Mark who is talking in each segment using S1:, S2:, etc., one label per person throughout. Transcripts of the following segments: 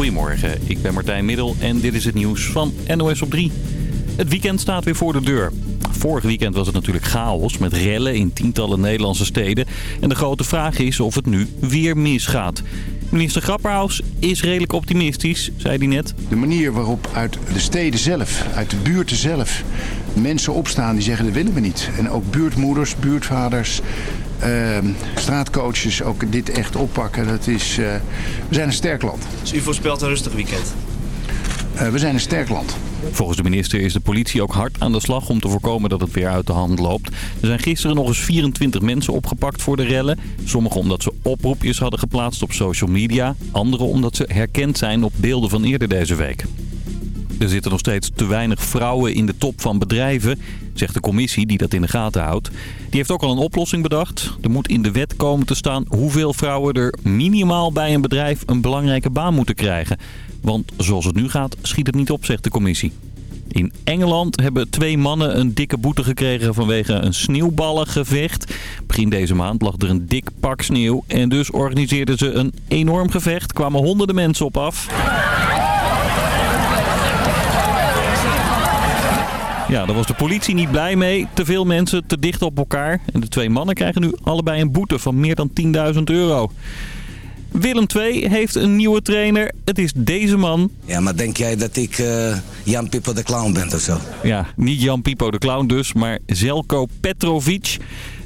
S1: Goedemorgen, ik ben Martijn Middel en dit is het nieuws van NOS op 3. Het weekend staat weer voor de deur. Vorig weekend was het natuurlijk chaos met rellen in tientallen Nederlandse steden. En de grote vraag is of het nu weer misgaat. Minister Grapperhaus is redelijk optimistisch, zei hij net.
S2: De manier waarop uit de steden zelf, uit de buurten zelf, mensen opstaan die zeggen dat willen we niet. En ook buurtmoeders, buurtvaders, uh, straatcoaches ook dit echt oppakken. Dat is, uh, we zijn een sterk land.
S3: Dus u voorspelt een rustig weekend?
S2: Uh, we zijn een sterk land.
S1: Volgens de minister is de politie ook hard aan de slag om te voorkomen dat het weer uit de hand loopt. Er zijn gisteren nog eens 24 mensen opgepakt voor de rellen. Sommigen omdat ze oproepjes hadden geplaatst op social media. Anderen omdat ze herkend zijn op beelden van eerder deze week. Er zitten nog steeds te weinig vrouwen in de top van bedrijven, zegt de commissie die dat in de gaten houdt. Die heeft ook al een oplossing bedacht. Er moet in de wet komen te staan hoeveel vrouwen er minimaal bij een bedrijf een belangrijke baan moeten krijgen. Want zoals het nu gaat, schiet het niet op, zegt de commissie. In Engeland hebben twee mannen een dikke boete gekregen vanwege een sneeuwballengevecht. Begin deze maand lag er een dik pak sneeuw en dus organiseerden ze een enorm gevecht. Kwamen honderden mensen op af. Ja, daar was de politie niet blij mee. Te veel mensen, te dicht op elkaar. En de twee mannen krijgen nu allebei een boete van meer dan 10.000 euro. Willem II heeft een nieuwe trainer. Het is deze man.
S4: Ja, maar denk jij dat ik uh, Jan Pippo de Clown ben of zo?
S1: Ja, niet Jan Pippo de Clown dus, maar Zelko Petrovic.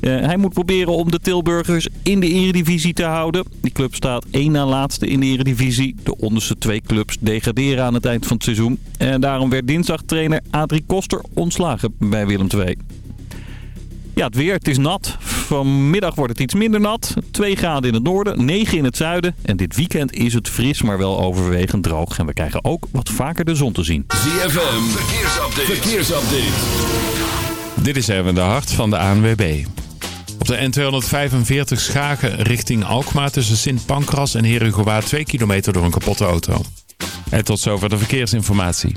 S1: Uh, hij moet proberen om de Tilburgers in de eredivisie te houden. Die club staat één na laatste in de eredivisie. De onderste twee clubs degraderen aan het eind van het seizoen. En daarom werd dinsdag trainer Adrie Koster ontslagen bij Willem II. Ja, het weer. Het is nat. Vanmiddag wordt het iets minder nat. 2 graden in het noorden, 9 in het zuiden. En dit weekend is het fris, maar wel overwegend droog. En we krijgen ook wat vaker de zon te zien.
S5: ZFM, verkeersupdate. verkeersupdate. Dit is even de hart van de ANWB. Op de N245 Schagen richting Alkmaar tussen Sint Pancras en Herugowaard 2 kilometer door een kapotte auto. En tot zover de verkeersinformatie.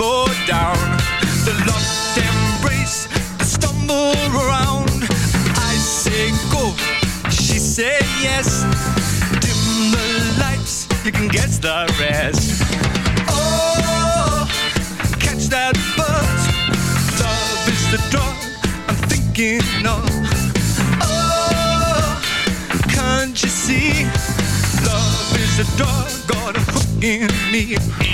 S6: tumble down. The lost embrace, I stumble around. I say go, she say yes. Dim the lights, you can guess the rest. Oh, catch that buzz Love is the drug I'm thinking of. Oh, can't you see? Love is the drug, got a hook in me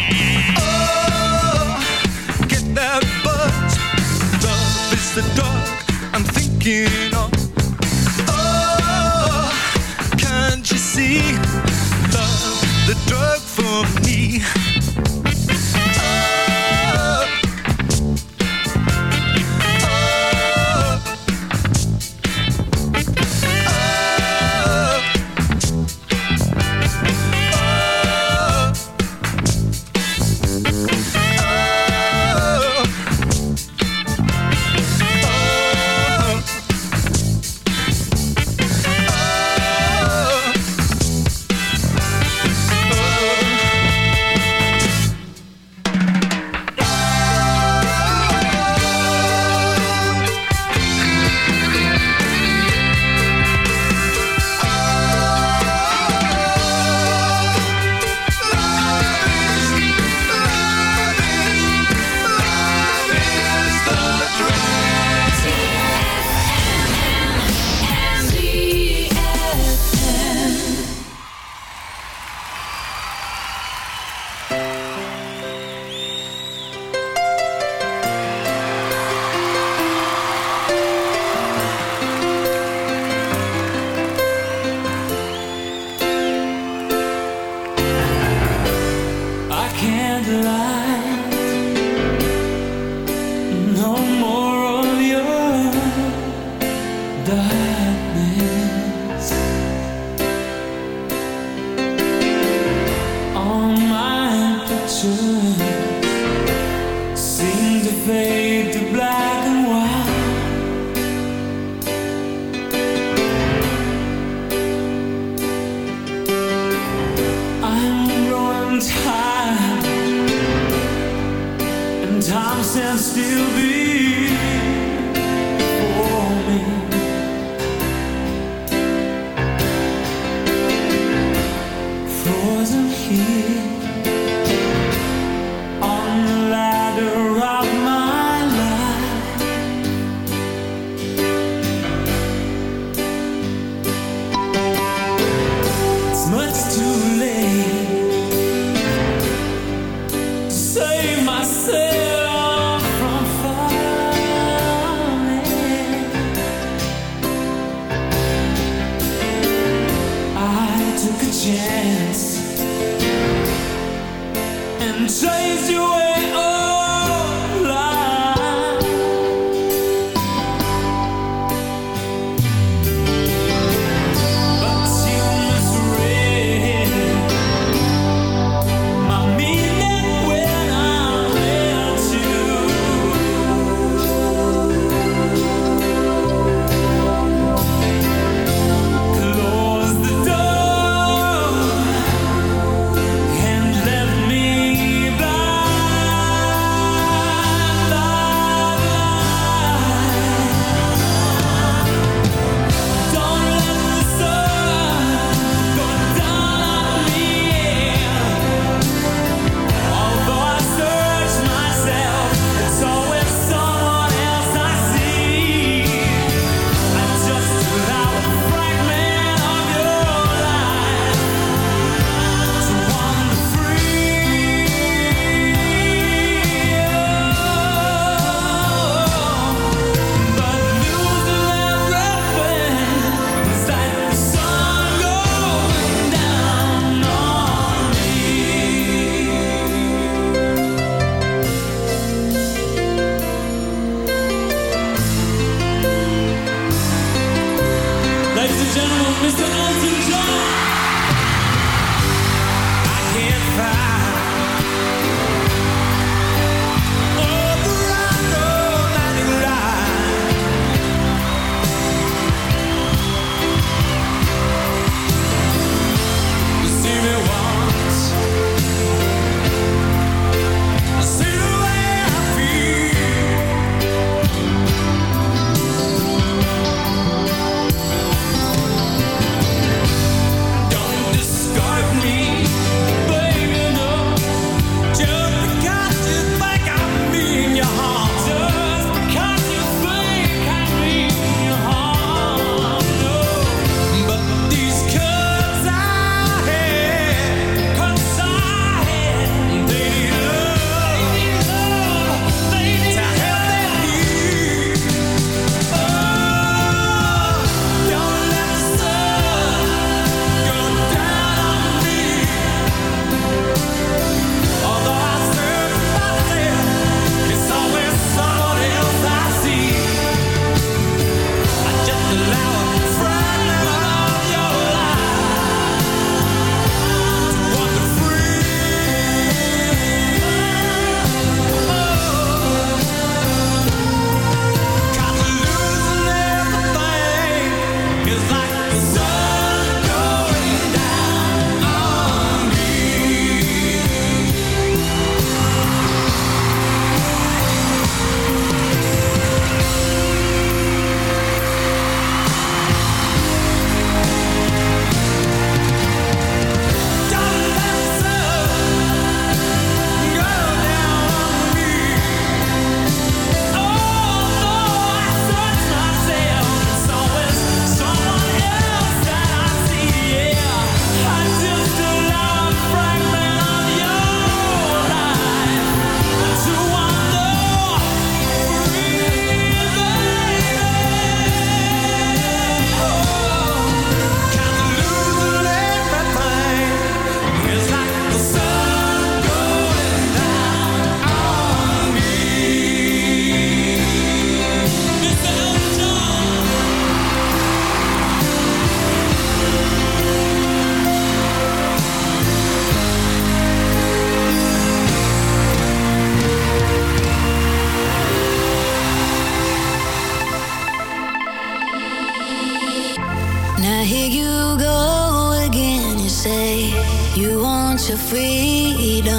S6: You
S7: want your freedom.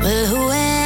S7: Well, who am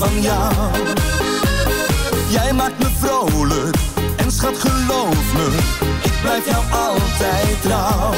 S8: van
S9: jou. Jij maakt me vrolijk en schat geloof me, ik blijf jou altijd trouw.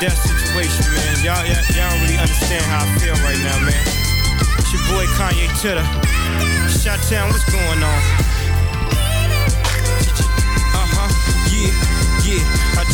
S10: Death situation, man. Y'all, y'all, y'all don't really understand how I feel right now, man. It's your boy Kanye Titter. Shot Town, what's going on?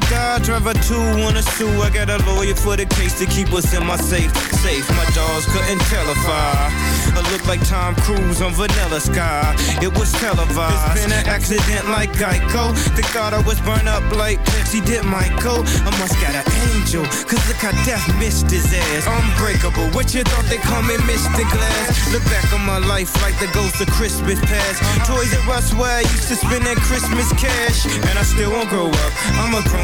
S10: to God, drive a two on a sue. I got a lawyer for the case to keep us in my safe. Safe, my dogs couldn't tell if I I look like Tom Cruise on Vanilla Sky. It was televised. It's been an accident like Geico. They thought I was burned up like Pepsi did Michael. I must got an angel, cause look how death missed his ass. Unbreakable, what you thought they call me Mr. Glass? Look back on my life like the ghost of Christmas past. Toys R Us where I used to spend that Christmas cash. And I still won't grow up. I'm a grown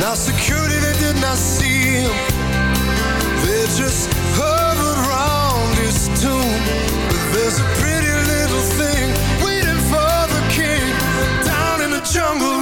S11: Now
S9: security they did not see him. They just hovered around his tomb. But there's a pretty little thing Waiting for the king. Down in the jungle